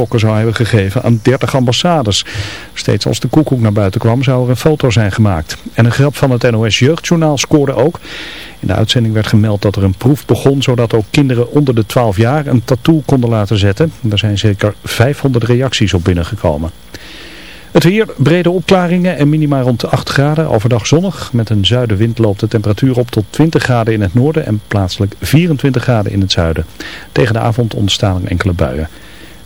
Stokken zou hebben gegeven aan 30 ambassades. Steeds als de koekoek naar buiten kwam zou er een foto zijn gemaakt. En een grap van het NOS Jeugdjournaal scoorde ook. In de uitzending werd gemeld dat er een proef begon zodat ook kinderen onder de 12 jaar een tattoo konden laten zetten. Daar zijn zeker 500 reacties op binnengekomen. Het weer, brede opklaringen en minima rond de 8 graden. Overdag zonnig. Met een zuidenwind loopt de temperatuur op tot 20 graden in het noorden en plaatselijk 24 graden in het zuiden. Tegen de avond ontstaan enkele buien.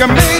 can make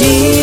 see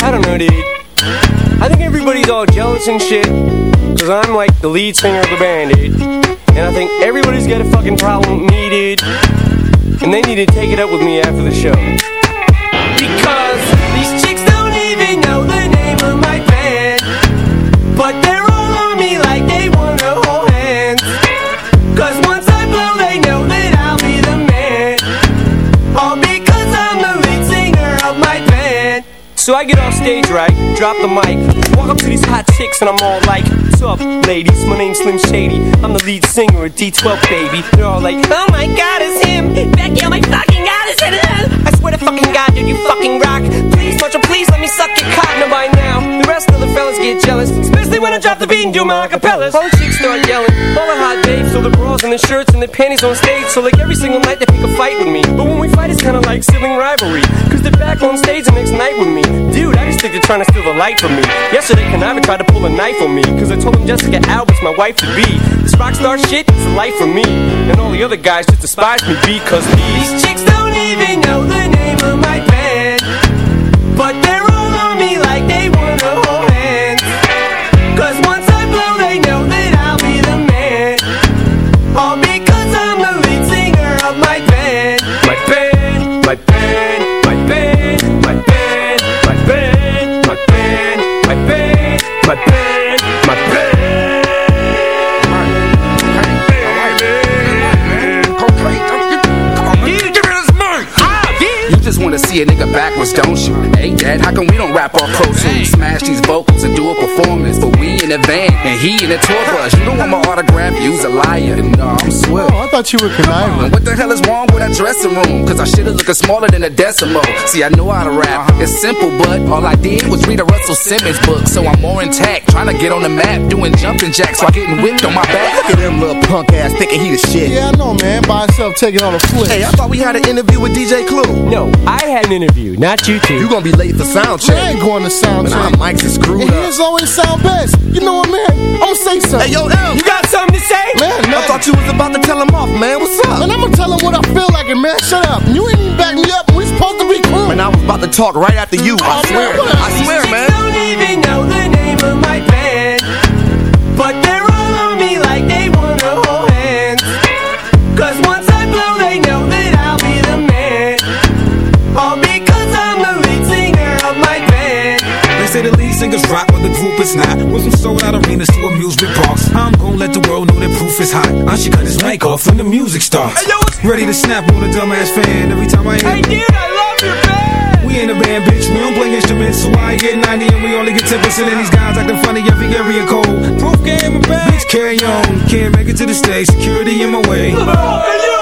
I don't know, dude. I think everybody's all jealous and shit. Cause I'm like the lead singer of the band, dude. And I think everybody's got a fucking problem with me, dude. And they need to take it up with me after the show. Because So I get on stage, right, drop the mic Walk up to these hot chicks and I'm all like What's up, ladies, my name's Slim Shady I'm the lead singer of D12, baby They're all like, oh my god, it's him Becky, oh my fucking god, it's him I swear to fucking god, dude, you fucking rock Please, don't you please let me suck your cotton by now The rest of the fellas get jealous Especially when I drop the beat and do my acapellas Whole chicks start yelling, all so the bras and the shirts and the panties on stage So like every single night they pick a fight with me But when we fight it's kinda like sibling rivalry Cause they're back on stage the next night with me Dude, I just think they're trying to steal the light from me Yesterday Canava tried to pull a knife on me Cause I told him Jessica Albert's my wife to be This rock star shit is the life for me And all the other guys just despise me because These chicks don't even know the name of my band But wanna see a nigga backwards, don't you? Hey, Dad, how come we don't rap our pro tunes? Smash these vocals and do a performance, but in a van and he in a tour bus. You don't want autograph, you's a liar. Nah, uh, I'm swell. Oh, I thought you were conniving. What the hell is wrong with that dressing room? Cause I should've looking smaller than a decimal. See, I know how to rap. It's simple, but all I did was read a Russell Simmons book. So I'm more intact. Trying to get on the map, doing jumping jacks while getting whipped on my back. Look at them little punk ass thinking he the shit. Yeah, I know, man. By himself taking on a flip. Hey, I thought we had an interview with DJ Clue. No, I had an interview, not you two. You gonna be late for sound check. I ain't going to sound check. My mics is screwed and up. always sound best. You know what, man? I'ma say something. Hey, yo, L. You got something to say? Man, man. I thought you was about to tell him off, man. What's up? Man, I'ma tell him what I feel like, man. Shut up. You ain't even back me up. We supposed to be cool. Man, I was about to talk right after you. I swear. Man, I swear, man. Don't even know niggas rock, but the group is not. Went from sold out arenas to amusement parks. I'm gon' let the world know that proof is hot. I should cut his mic off when the music starts. Hey, yo, Ready to snap on a dumbass fan every time I hit. Hey, dude, I love your band. We ain't a band, bitch. We don't play instruments, so I get 90 and we only get 10%. And these guys acting funny every area code. Proof game, I'm Bitch, carry on. Can't make it to the stage. Security in my way. Hello, hello.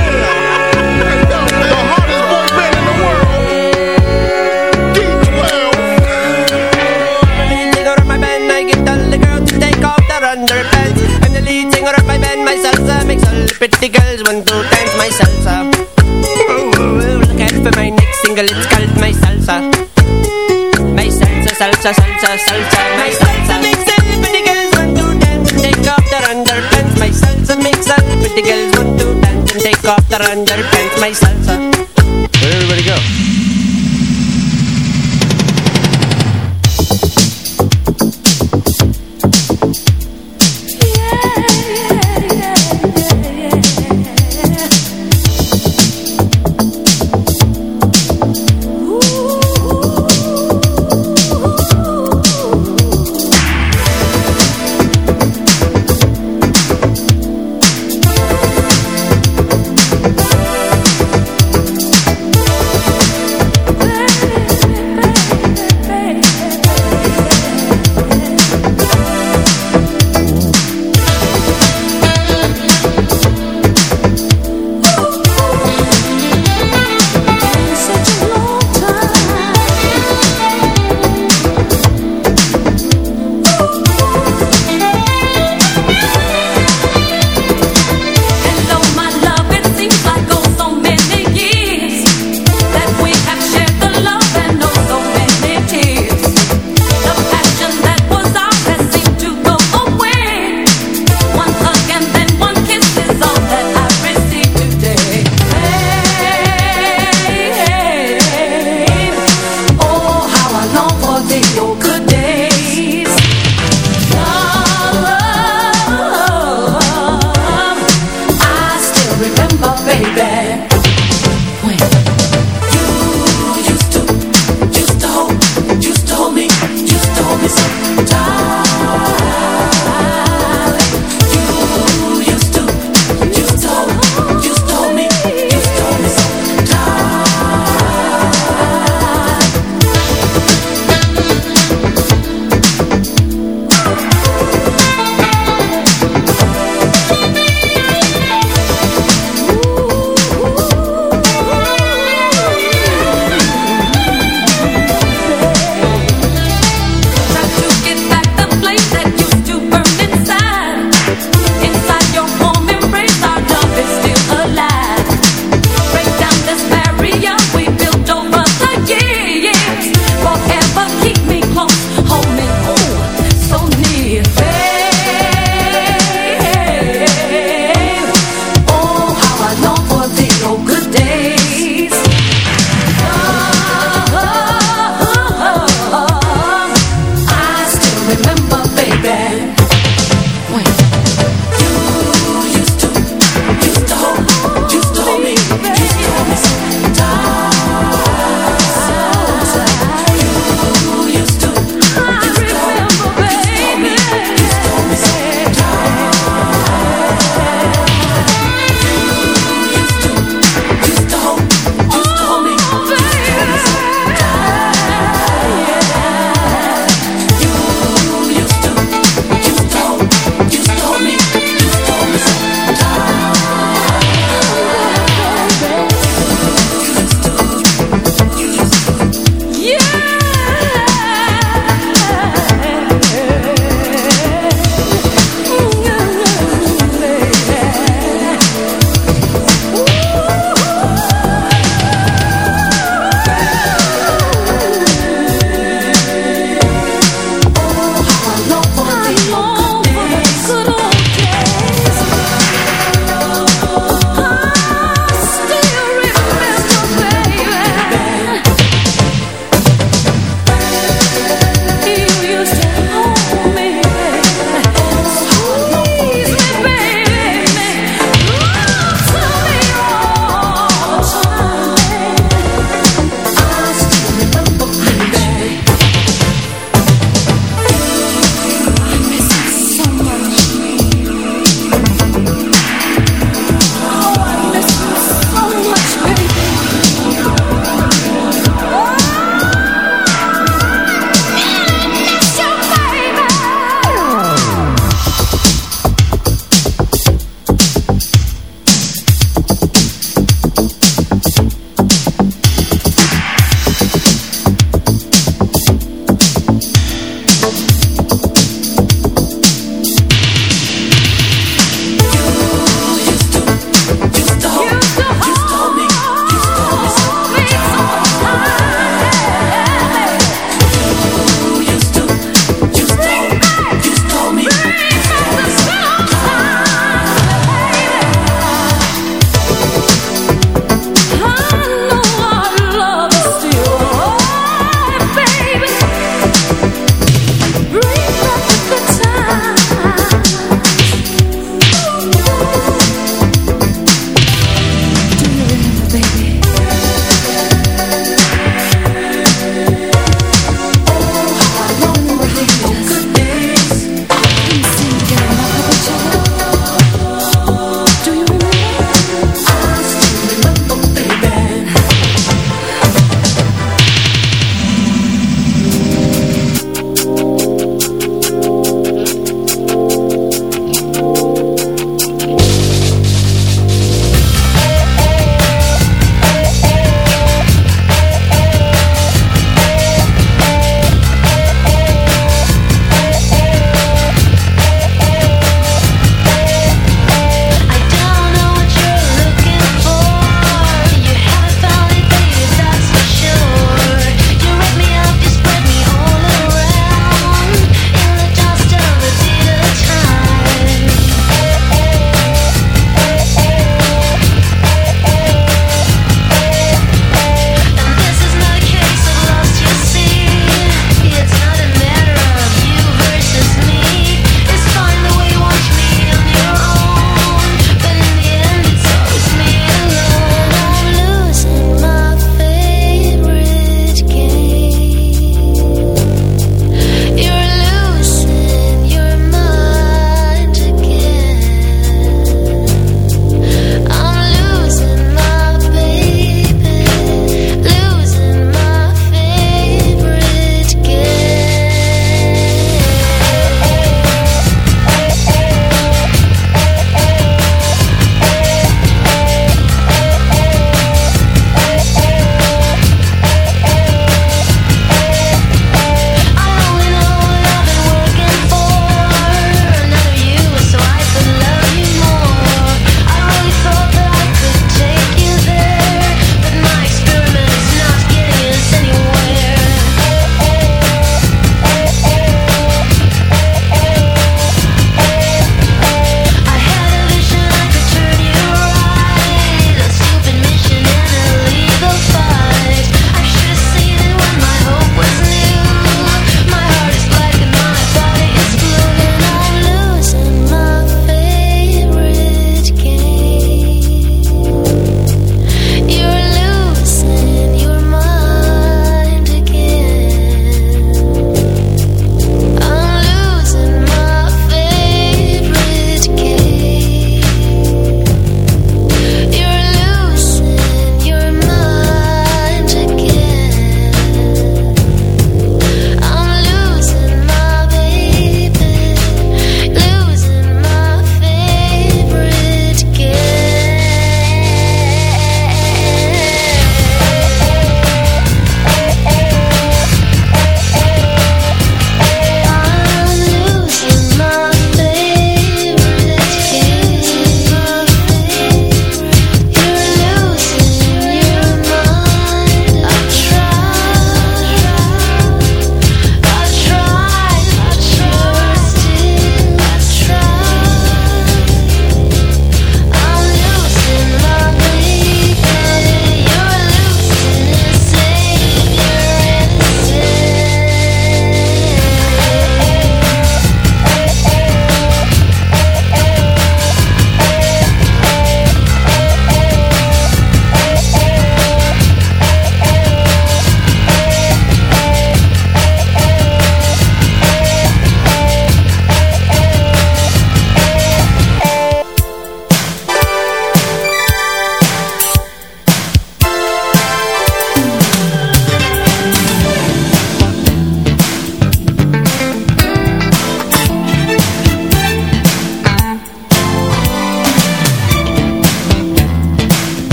Pretty girls want two times my salsa oh, Look out for my next single, it's called My Salsa My salsa, salsa, salsa, salsa My salsa makes all the pretty girls want to dance And take off their underpants My salsa makes all the pretty girls want to dance And take off their underpants My salsa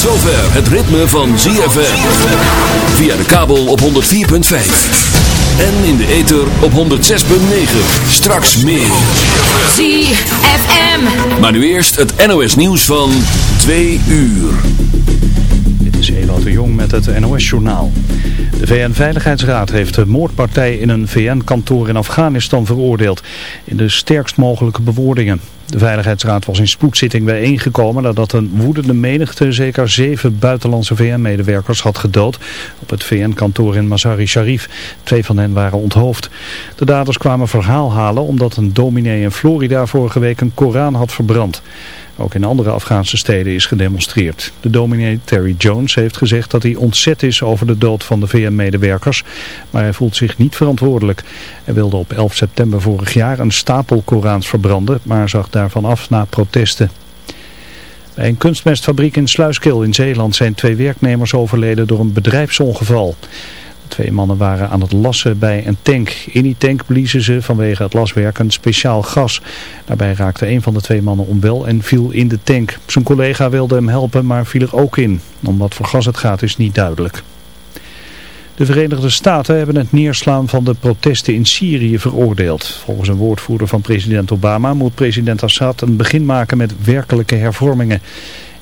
zover het ritme van ZFM. Via de kabel op 104.5. En in de ether op 106.9. Straks meer. ZFM. Maar nu eerst het NOS nieuws van 2 uur. Dit is Ewout de Jong met het NOS journaal. De VN-veiligheidsraad heeft de moordpartij in een VN-kantoor in Afghanistan veroordeeld. In de sterkst mogelijke bewoordingen. De Veiligheidsraad was in spoedzitting bijeengekomen nadat een woedende menigte zeker zeven buitenlandse VN-medewerkers had gedood op het VN-kantoor in Masari Sharif. Twee van hen waren onthoofd. De daders kwamen verhaal halen omdat een dominee in Florida vorige week een Koran had verbrand. Ook in andere Afghaanse steden is gedemonstreerd. De dominee Terry Jones heeft gezegd dat hij ontzet is over de dood van de VN-medewerkers, maar hij voelt zich niet verantwoordelijk. Hij wilde op 11 september vorig jaar een stapel Korans verbranden, maar zag daarvan af na protesten. Bij een kunstmestfabriek in Sluiskil in Zeeland zijn twee werknemers overleden door een bedrijfsongeval twee mannen waren aan het lassen bij een tank. In die tank bliezen ze vanwege het laswerk een speciaal gas. Daarbij raakte een van de twee mannen onwel en viel in de tank. Zijn collega wilde hem helpen, maar viel er ook in. Om wat voor gas het gaat is niet duidelijk. De Verenigde Staten hebben het neerslaan van de protesten in Syrië veroordeeld. Volgens een woordvoerder van president Obama moet president Assad een begin maken met werkelijke hervormingen.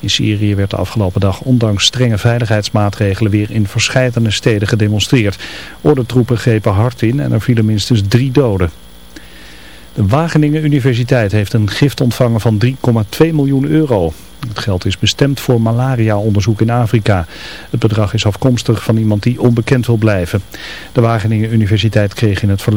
In Syrië werd de afgelopen dag ondanks strenge veiligheidsmaatregelen weer in verscheidene steden gedemonstreerd. Ordentroepen grepen hard in en er vielen minstens drie doden. De Wageningen Universiteit heeft een gift ontvangen van 3,2 miljoen euro. Het geld is bestemd voor malaria-onderzoek in Afrika. Het bedrag is afkomstig van iemand die onbekend wil blijven. De Wageningen Universiteit kreeg in het verleden...